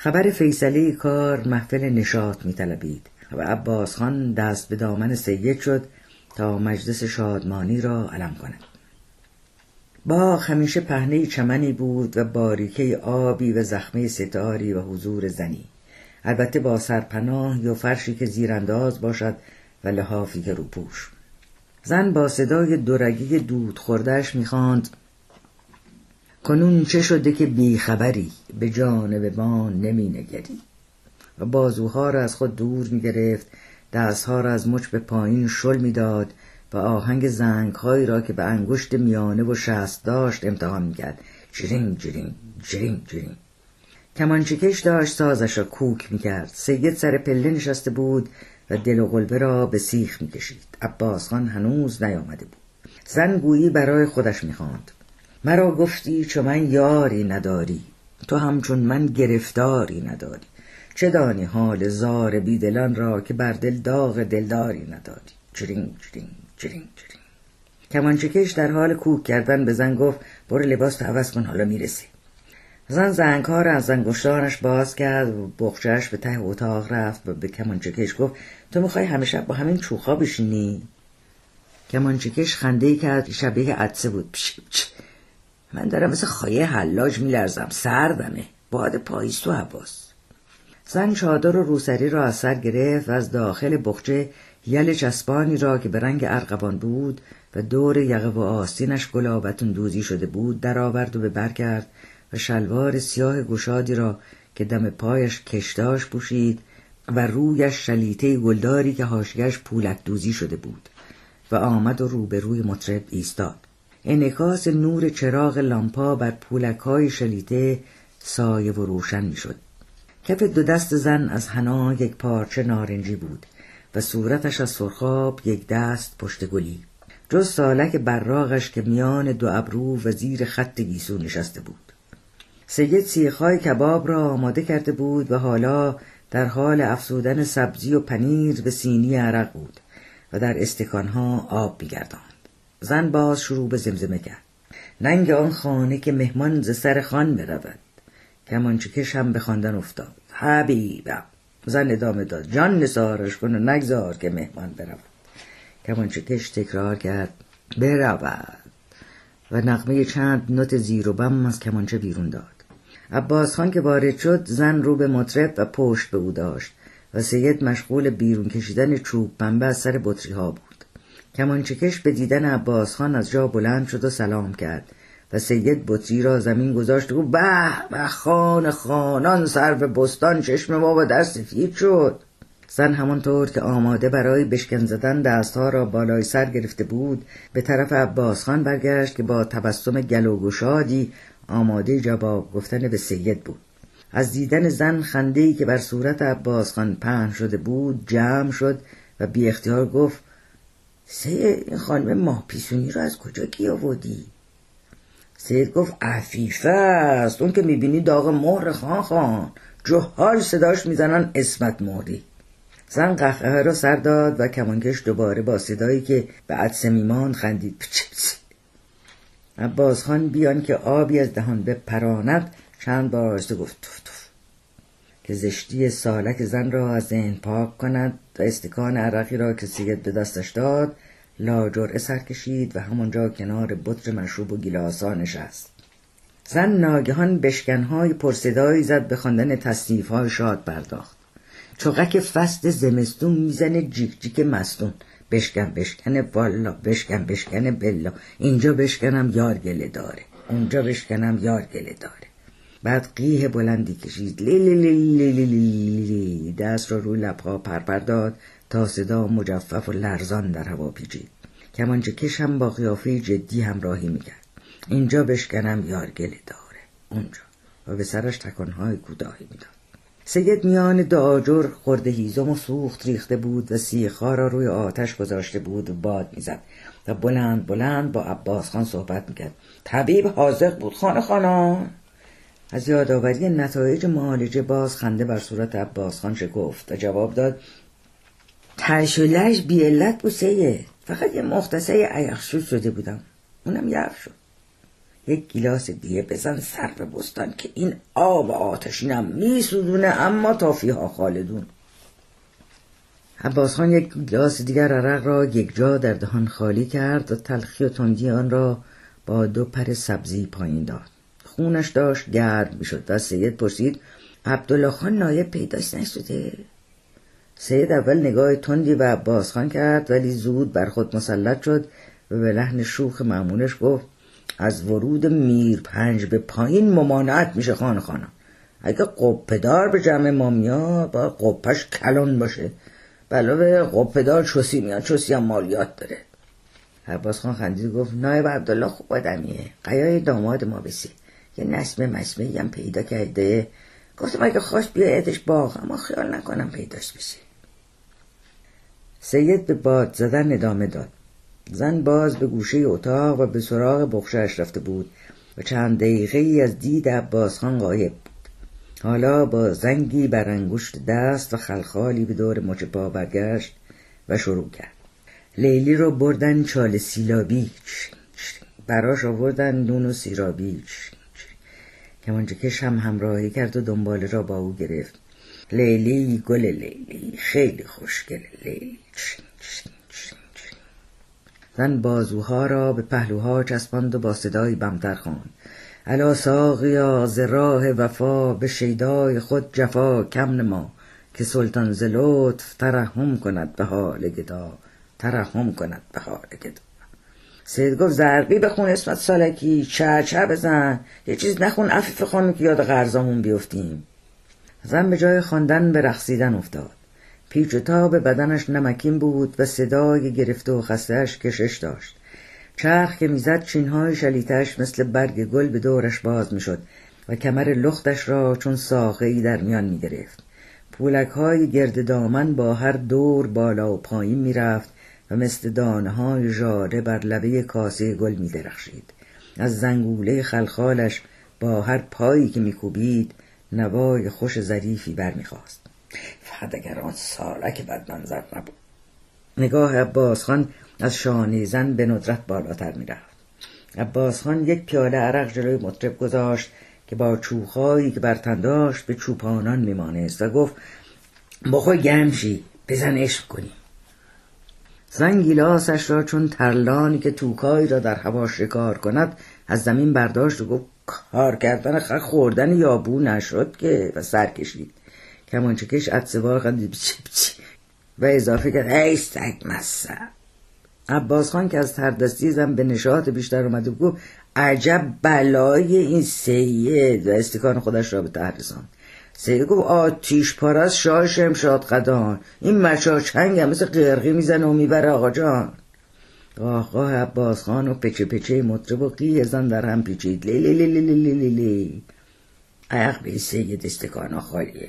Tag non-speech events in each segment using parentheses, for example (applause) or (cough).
خبر فیصله کار محفل نشاط میطلبید و عباس خان دست به دامن سید شد تا مجلس شادمانی را علم کند. با همیشه پهنه چمنی بود و باریکه آبی و زخمه ستاری و حضور زنی. البته با سرپناه یا فرشی که زیرانداز باشد و لحافی که روپوش. زن با صدای دورگی دود خوردهش می‌خواند کنون چه شده که بیخبری به جانب ما نمی نگری و بازوها را از خود دور می گرفت دستها را از مچ به پایین شل می‌داد و آهنگ زنگهایی را که به انگشت میانه و شست داشت امتحان می‌کرد. جرینگ جرینگ جرینگ جرینگ. کمانچکش داشت سازش را کوک می‌کرد. سید سر پله نشسته بود و دل و قلبه را به سیخ می‌کشید. عباس خان هنوز نیامده بود. زن گویی برای خودش می‌خواند. مرا گفتی چو من یاری نداری تو همچون من گرفتاری نداری. چه دانی حال زار بیدلان را که بر دل داغ دلداری نداری؟ جرینگ جرینگ جرینگ جرینگ کمانچکش در حال کوک کردن به زن گفت برو لباس تو عوض کن حالا می‌رسی. زن زنگها را از انگشتانش باز کرد و بخچهش به ته اتاق رفت و به کمانچکش گفت تو می‌خوای همیشه با همین چوخا بشینی؟ کمانچکش خنده کرد شبیه عدسه بود. پش پش. من دارم مثل خایه حلاج میلرزم. سردمه. باد پاییز تو عباس زن چادر و روسری را از سر گرفت و از داخل بخچه یل چسبانی را که به رنگ ارغوان بود و دور یقه و آستینش گلابتون دوزی شده بود درآورد و به بر کرد و شلوار سیاه گشادی را که دم پایش کشتاش پوشید و رویش شلیته گلداری که حاشیهش پولک دوزی شده بود و آمد و روبروی مطرب ایستاد. انعکاس نور چراغ لامپا بر پولک های شلیته سایه و روشن می‌شد. کف دو دست زن از حنا یک پارچه نارنجی بود و صورتش از سرخاب یک دست پشت گلی. جز سالک براغش که میان دو ابرو و زیر خط گیسو نشسته بود. سید سیخهای کباب را آماده کرده بود و حالا در حال افزودن سبزی و پنیر به سینی عرق بود و در استکانها آب میگرداند. زن باز شروع به زمزمه کرد. ننگ آن خانه که مهمان ز سر خان برود. کمانچکش هم به خواندن افتاد. حبیبم زن ادامه داد. جان نثارش کن و نگذار که مهمان برود. کمانچکش تکرار کرد. برود. و نقمه چند نوت زیر و بم از کمانچه بیرون داد. عباس خان که وارد شد زن رو به مطرب و پشت به او داشت و سید مشغول بیرون کشیدن چوب پنبه از سر بطری ها بود. کمانچکش به دیدن عباس خان از جا بلند شد و سلام کرد و سید بطری را زمین گذاشت و به به خان خانان سر به بستان چشم ما و در سفید شد. زن همانطور که آماده برای بشکن زدن دستها را بالای سر گرفته بود به طرف عباس خان برگشت که با تبسم گل و گشادی آماده جواب گفتن به سید بود. از دیدن زن خندهی که بر صورت عباس خان پهن شده بود جمع شد و بی اختیار گفت سید این خانم ماه پیسونی رو از کجا کی آوردی؟ سید گفت عفیفه است. اون که می‌بینی داغ مهر خان خان. جهال صداش می‌زنن اسمت مهری. زن قهقه را سر داد و کمانکش دوباره با صدایی که به عدس میمان خندید (laughs) پچپس عباس خان بیان که آبی از دهان به پراند چند بار گفت توف که زشتی سالک زن را از ذهن پاک کند و استکان عرقی را که سید به دستش داد لاجرعه سر کشید و همانجا کنار بطر مشروب و گیلاسا نشست. زن ناگهان بشکنهای پرصدایی زد به خواندن تصنیفهای شاد پرداخت. چقک فست زمستون می‌زنه جیک جیک مستون. بشکن بشکن والا بشکن بشکن بلا. اینجا بشکنم یار گله داره. اونجا بشکنم یار گله داره. بعد قیه بلندی کشید. لی لی لی لی لی لی لی دست را روی لبها پرپر داد تا صدا مجفف و لرزان در هوا پیچید. کمانچه هم با قیافه جدی همراهی می‌کرد. اینجا بشکنم یار گله داره. اونجا. و به سرش تکانهای کوتاهی می‌داد. سید میان دو آجر خورده هیزم و سوخت ریخته بود و سیخها را روی آتش گذاشته بود و باد می‌زد. و بلند بلند با عباس خان صحبت می‌کرد. طبیب حاضق بود خانه خانم از یادآوری نتایج معالجه باز خنده بر صورت عباس خان شکفت و جواب داد ترش و لش بی علت بود سید. فقط یه مختصه عیخشود شده بودم. اونم یعف شد. یک گیلاس دیگه بزن سر به بستان که این آب آتشینم میسوزونه اما تافیها خالدون. عباس خان یک گلاس دیگر عرق را یک جا در دهان خالی کرد و تلخی و تندی آن را با دو پر سبزی پایین داد. خونش داشت گرد می‌شد. و سید پرسید عبدالله خان نایب پیداش نشده؟ سید اول نگاه تندی به عباس خان کرد ولی زود بر خود مسلط شد و به لحن شوخ معمولش گفت از ورود میر پنج به پایین ممانعت میشه خانه خانم. اگه قپدار به جمع ما میاد با قپش کلان باشه. بلاوه قپدار چوسی میاد چوسی هم مالیات داره. عباس خان خندید گفت نایب عبدالله خوب آدمیه. قیای داماد ما بسی. یه نسمه مسمه هم پیدا کرده. گفتم اگه خواست بیایدش باغ اما خیال نکنم پیداش بشه. سید به باد زدن ادامه داد. زن باز به گوشه اتاق و به سراغ بخشش رفته بود و چند دقیقه ای از دید عباس خان غایب بود. حالا با زنگی بر انگشت دست و خلخالی به دور مچ پا برگشت و شروع کرد. لیلی رو بردن چال سیلابی براش آوردن نون و سیرابی کش هم همراهی کرد و دنباله را با او گرفت. لیلی گل لیلی خیلی خوشگل لیلی. زن بازوها را به پهلوها چسباند و با صدایی بمتر خواند. الا ساقیا ز راه وفا به شیدای خود جفا کم نما که سلطان ز لطف ترحم کند به حال گدا. ترحم کند به حال گدا. سید گفت زرقی بخون اسمت سالکی چه بزن. یه چیز نخون عفیف خانم که یاد غرزامون بیفتیم. زن به جای خواندن به رقصیدن افتاد. پیچ و تاب بدنش نمکین بود و صدای گرفته و خستهش کشش داشت. چرخ که می‌زد چینهای شلیتش مثل برگ گل به دورش باز می‌شد و کمر لختش را چون ساقه ای در میان می‌گرفت. پولک های گرد دامن با هر دور بالا و پایین می‌رفت و مثل دانه های ژاره بر لبه کاسه گل میدرخشید. از زنگوله خلخالش با هر پایی که میکوبید نوای خوش ظریفی برمیخواست. فقط اگر آن سالک بدمنظر نبود. نگاه عباس خان از شانه زن به ندرت بالاتر می‌رفت. عباس خان یک پیاله عرق جلوی مطرب گذاشت که با چوخهایی که برتن داشت به چوپانان میمانست و گفت بخور گمشی بزن عشق کنی. زن گیلاسش را چون ترلانی که توکایی را در هوا شکار کند از زمین برداشت و گفت کار کردن خر خوردن یابو نشد که؟ و سر کشید. کمانچکش عدسوار خندید. و اضافه کرد ای سگ عباس خان که از تردستی زن به نشاط بیشتر اومده گفت عجب بلای این سید و استکان خودش را به تحرسان سید گفت آتیش پارست شاه شمشاد قدان. این مشا چنگ مثل قرقی می‌زنه و می‌بره آقا جان. قاه عباس خان و پچه پچه مطرب و قیه زن در هم پیچید. لی لی لی لی لی لی لی عیق به سید استکان خالیه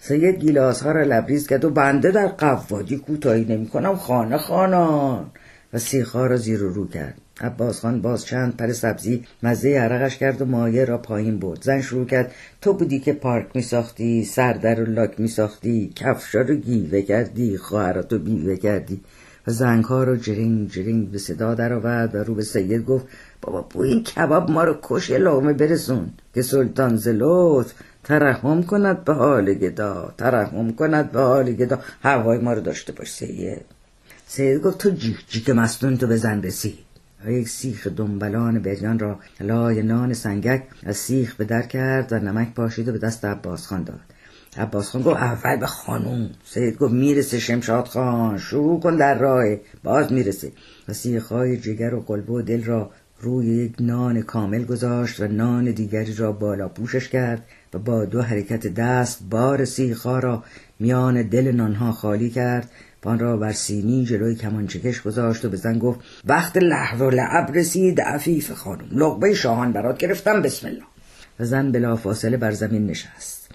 سید گیلاس ها را لبریز کرد و بنده در قوادی کوتاهی نمی کنم خانه خانان. و سیخها را زیر و رو کرد. عباس خان باز چند پر سبزی مزه عرقش کرد و مایه را پایین برد. زن شروع کرد تو بودی که پارک می ساختی سردر و لاک می ساختی کفشا رو گیوه کردی خواهراتو بیوه کردی. و زنگها رو جرینگ جرینگ به صدا در آورد و رو به سید گفت بابا بو این کباب ما رو کش لغمه برسون که سلطان زلوت ترحم کند به حال گدا ترحم کند به حال گدا. هوای ما رو داشته باش سید. سید گفت تو جیک جیک مستون تو بزن رسید و یک سیخ دنبلان بریان را لای نان سنگک از سیخ به در کرد و نمک پاشید و به دست عباس خان داد. عباس خان گفت اول به خانوم. سید گفت می‌رسه شمشاد خان. شروع کن در راه. باز می‌رسه. و سیخهای جگر و قلبه و دل را روی یک نان کامل گذاشت و نان دیگری را بالا پوشش کرد و با دو حرکت دست بار سیخها را میان دل نانها خالی کرد آن را بر سینی جلوی کمانچکش گذاشت و به زن گفت وقت لحو و لعب رسید عفیف خانم. لقبه شاهان برات گرفتم بسم الله. و زن بلافاصله بر زمین نشست.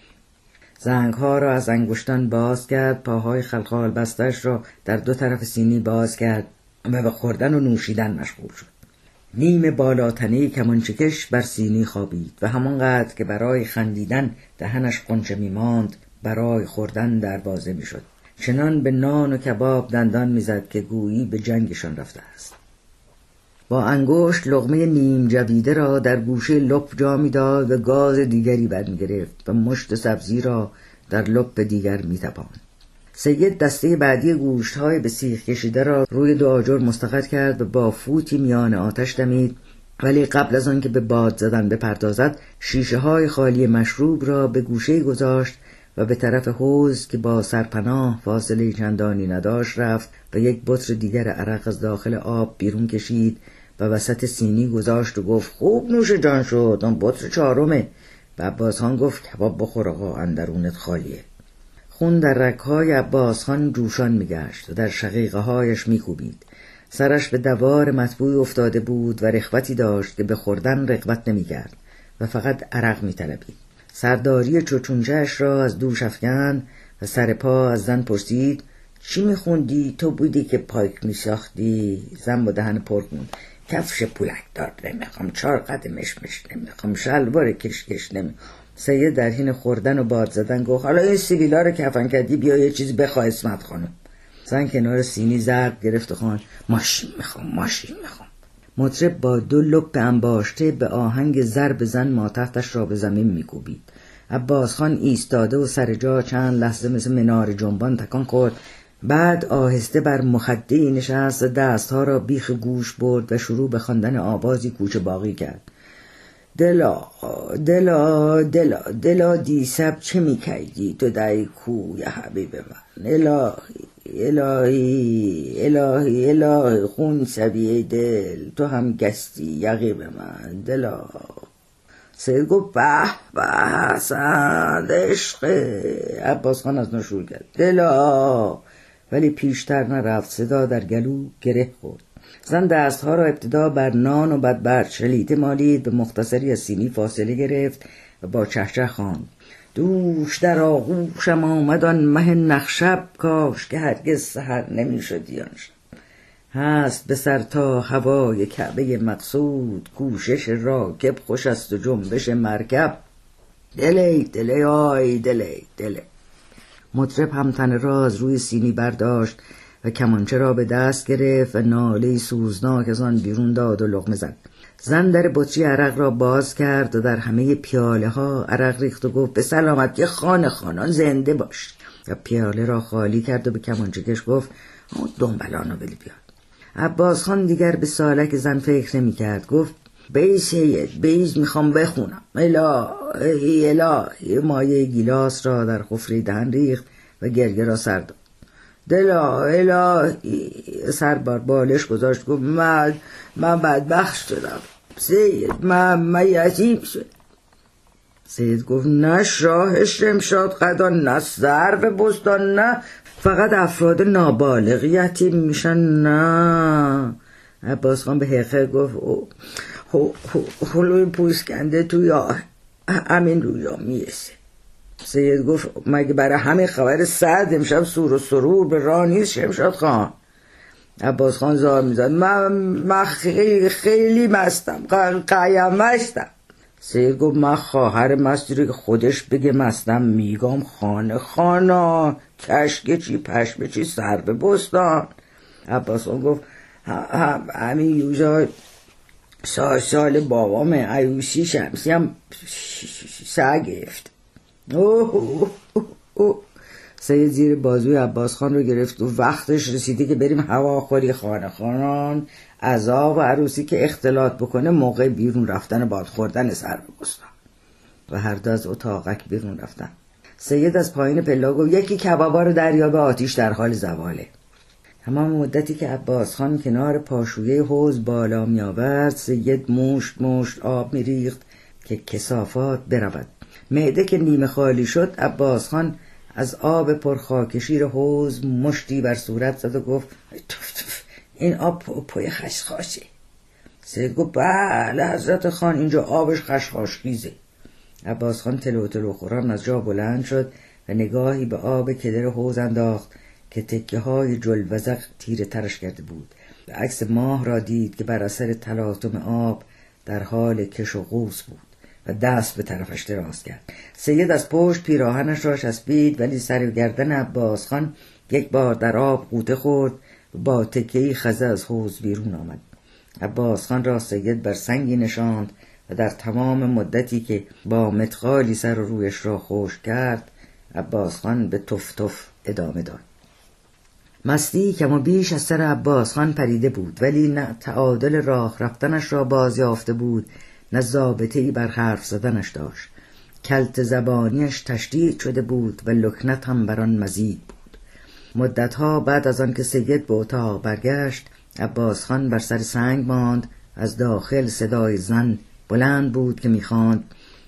زنگها را از انگشتان باز کرد پاهای خلخال بستش را در دو طرف سینی باز کرد و به خوردن و نوشیدن مشغول شد. نیم بالاتنه کمانچکش بر سینی خوابید و همانقدر که برای خندیدن دهنش قنچه میماند برای خوردن دروازه می‌شد. چنان به نان و کباب دندان می‌زد که گویی به جنگشان رفته است. با انگشت لغمه نیم جویده را در گوشه لپ جا می‌داد و گاز دیگری برمیگرفت و مشت سبزی را در لپ دیگر میتپاند. سید دسته بعدی گوشت های به سیخ کشیده را روی دو آجر مستقر کرد و با فوتی میان آتش دمید. ولی قبل از آنکه به باد زدن بپردازد شیشه های خالی مشروب را به گوشه گذاشت و به طرف حوز که با سرپناه فاصله چندانی نداشت رفت و یک بطر دیگر عرق از داخل آب بیرون کشید و وسط سینی گذاشت و گفت خوب نوش جان شد آن بطر چهارمه. و عباس خان گفت کباب بخور آقا اندرونت خالیه. خون در رکهای عباس خان جوشان میگشت و در شقیقه هایش میکوبید. سرش به دوار مطبوع افتاده بود و رخوتی داشت که به خوردن رقبت نمی‌کرد و فقط عرق میطلبید. سرداری چوچونجهش را از دوش افکن و سر پا از زن پرسید چی میخوندی؟ تو بودی که پایک میساختی. زن با دهن پر کفش پولک دار نمی‌خوام. چهار قد مشمش نمی‌خوام. شلوار کشکش نمی‌خوام. سید در حین خوردن و باد زدن گفت حالا این سیویلا رو کفن کردی بیا یه چیزی بخواه اسمت خانم. زن کنار سینی زرد گرفت خان ماشین می‌خوام ماشین می‌خوام. مطرب با دو لپ انباشته به آهنگ ضرب زن ماتحتش را به زمین میکوبید. عباس خان ایستاده و سر جا چند لحظه مثل منار جنبان تکان خورد. بعد آهسته بر مخده نشست دستها را بیخ گوش برد و شروع به خواندن آوازی کوچه باقی کرد. دلا دلا دلا دلا دیسب چه می‌کردی تو در کوی حبیب من؟ الهی. الهی الهی الهی خون سبیه دل تو هم گستی یقیب من دلا. سید گفت به به حسن عشق. عباس خان از نشور کرد. دلا. ولی پیشتر نرفت صدا در گلو گره خورد. زن دستها را ابتدا بر نان و بعد بر شلیته مالید به مختصری از سینی فاصله گرفت و با چهچه خواند. دوش در آغوشم آمدان مه نخشب کاش که هرگز سهر نمی شدیانش هست به سر تا هوای کعبه مقصود کوشش راکب خوش است و جنبش مرکب. دلی دلی آی دلی دلی. مطرب هم تن راز روی سینی برداشت و کمانچه را به دست گرفت و ناله سوزناک از آن بیرون داد و لغمه زد. زن در بطری عرق را باز کرد و در همه پیاله ها عرق ریخت و گفت به سلامتی خانه خانان زنده باش. و پیاله را خالی کرد و به کمانچه کش گفت دنبلانو بلی بیاد. عباس خان دیگر به سالک زن فکر نمی کرد گفت بیز سید بیز می‌خوام بخونم. الهی الهی مایه گیلاس را در خفری دهن ریخت و گرگه را سر داد. دلا الهی سر بر بالش گذاشت گفت من من بدبخت شدم. سید من من یتیم شد سید گفت نه شاه شمشاد قدا نه سر به بستان نه فقط افراد نابالغ یتیم میشن نه. عباس خان به حقه گفت هلوی پوسکنده توی همین رویا می‌رسه. سید گفت مگه برای همین خبر سعد امشب سور و سرور به راه نیست شمشاد خان؟ عباس خان زار می‌زد من, من خیلی خیلی مستم قیم مستم. سید گفت من خواهر مستی که خودش بگه مستم میگم خانه خانا کشک چی پشم چی سر به بستان. عباس خان گفت همین یوزا سال سال بابام عیوسی شمسی هم سر اوه سید زیر بازوی عباس خان رو گرفت. و وقتش رسیده که بریم هواخوری خانه خانان. عذاب و عروسی که اختلاط بکنه موقع بیرون رفتن باد خوردن سر بگستان و هر دو از اتاقک بیرون رفتن. سید از پایین پلا گفت یکی کبابا رو دریاب آتیش در حال زواله. همان مدتی که عباس خان کنار پاشویه حوز بالا می آورد سید مشت مشت آب می ریخت که کسافات برود. معده که نیمه خالی شد عباس خان از آب پرخاکشیر حوز مشتی بر صورت زد و گفت این آب پای خشخاشه. سید گفت بله حضرت خان اینجا آبش خشخاشخیزه عباس خان تلو تلو خوران از جا بلند شد و نگاهی به آب کدر حوز انداخت که تکه های جلوزق تیره ترش کرده بود. و عکس ماه را دید که بر اثر تلاطم آب در حال کش و قوس بود. و دست به طرفش دراز کرد. سید از پشت پیراهنش را چسبید ولی سر و گردن عباس خان یک بار در آب قوطه خورد و با تکهی خزه از حوز بیرون آمد. عباس خان را سید بر سنگی نشاند و در تمام مدتی که با متقالی سر و رویش را خوش کرد عباس خان به تف تف ادامه داد. مستی کم و بیش از سر عباس خان پریده بود ولی نه تعادل راه رفتنش را باز یافته بود نه ای بر حرف زدنش داشت. کلت زبانیش تشدید شده بود و لکنت هم بر آن مزید بود. مدتها بعد از آنکه سید به اتاق برگشت عباس خان بر سر سنگ ماند. از داخل صدای زن بلند بود که می‌خواند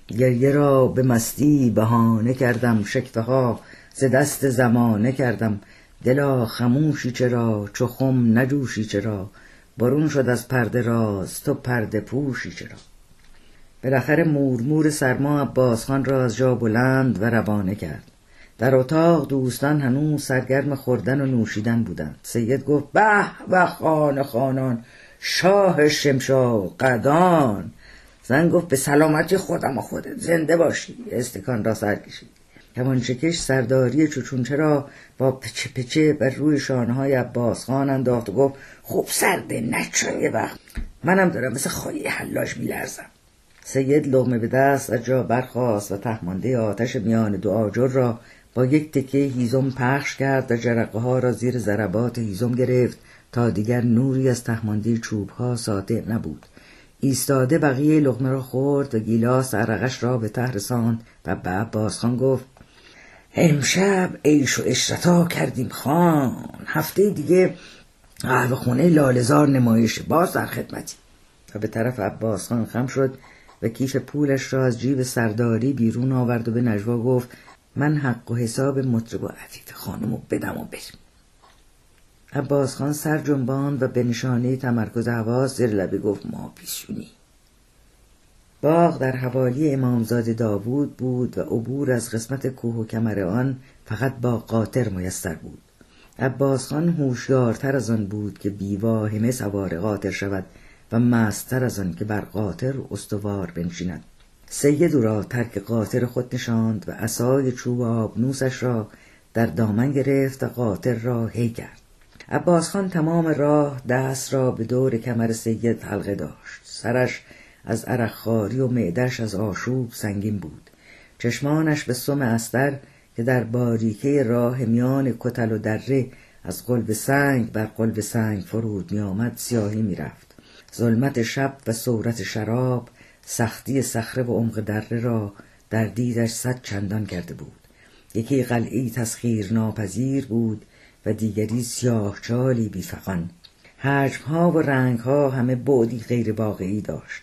گریه را به مستی بهانه کردم شکفه ها ز دست زمانه کردم. دلا خموشی چرا چو خم نجوشی چرا؟ برون شد از پرده راز تو پرده پوشی چرا؟ بالاخره مورمور سرما عباس خان را از جا بلند و روانه کرد. در اتاق دوستان هنوز سرگرم خوردن و نوشیدن بودند. سید گفت به و خان خانان شاه شمشا قدان. زن گفت به سلامتی خودم و خودت زنده باشی. استکان را سر کشید. کمانچکش سرداری چوچونچه را با پچه پچه بر روی شانهای عباس خان انداخت و گفت خوب سرده نچه یه وقت. منم دارم مثل خواهی حلاش میلرزم. سید لغمه به دست از جا برخواست و تهمانده آتش میان دو آجر را با یک تکه هیزم پخش کرد و جرقه ها را زیر ضربات هیزم گرفت تا دیگر نوری از تهمانده چوب ها ساطع نبود. ایستاده بقیه لغمه را خورد و گیلاس عرقش را به ته رساند و به عباس خان گفت امشب عیش و اشرتا کردیم خان. هفته دیگه قهوه خونه لالزار نمایش باز در خدمتی. و به طرف عباس خان خم شد و کیف پولش را از جیب سرداری بیرون آورد و به نجوا گفت من حق و حساب مطرب و عفیف خانمو بدم و بریم. عباس خان سر جنباند و به نشانه تمرکز حواس زیر لبی گفت ما پیشونی. باغ در حوالی امامزاده داوود بود و عبور از قسمت کوه و کمر آن فقط با قاطر میسر بود. عباس خان هوشیارتر از آن بود که بیواهمه سوار قاطر شود. و مستر از آن که بر قاطر استوار بنشیند. سید او را ترک قاطر خود نشاند و عصای چوب آبنوسش را در دامن گرفت و قاطر را هی کرد. عباس خان تمام راه دست را به دور کمر سید حلقه داشت. سرش از عرقخواری و معدش از آشوب سنگین بود. چشمانش به سم استر که در باریکه راه میان کتل و دره از قلب سنگ بر قلب سنگ فرود میآمد سیاهی می‌رفت. ظلمت شب و صورت شراب سختی صخره و عمق دره را در دیدش صد چندان کرده بود. یکی قلعی تسخیر ناپذیر بود و دیگری سیاه چالی بیفقان حجمها و رنگها همه بعدی غیر واقعی داشت.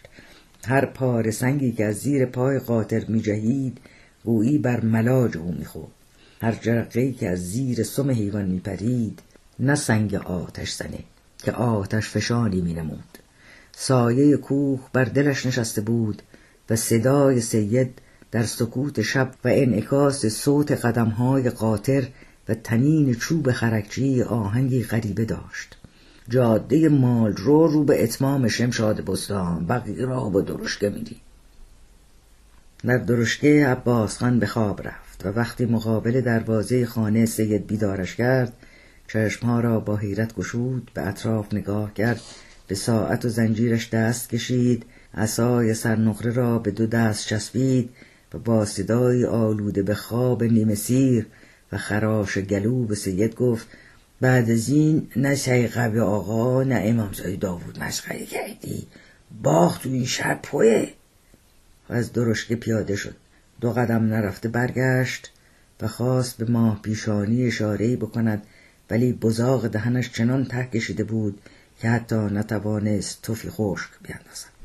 هر پاره سنگی که از زیر پای قاطر می جهید گویی بر ملاج او می‌خورد. هر جرقهای که از زیر سم حیوان می پرید نه سنگ آتش زنه که آتش فشانی می نمود سایه کوه بر دلش نشسته بود و صدای سید در سکوت شب و انعکاس صوت قدمهای قاطر و تنین چوب خرکچی آهنگی غریبه داشت. جاده مال رو رو به اتمام شمشاد بستان بقیه را با درشکه میدی در درشکه عباس خان به خواب رفت و وقتی مقابل دروازه خانه سید بیدارش کرد چشمها را با حیرت گشود به اطراف نگاه کرد به ساعت و زنجیرش دست کشید. عصای سرنقره را به دو دست چسبید و با صدای آلوده به خواب نیمه سیر و خراش گلو به سید گفت بعد از این نه سیقب آقا نه امامزاده داوود مسخره کردی. باخت تو این شب پوه و از درشکه پیاده شد. دو قدم نرفته برگشت و خواست به ماه پیشانی اشارهای بکند ولی بزاق دهنش چنان ته کشیده بود که حتی نتوانست توفی خشک بیندازد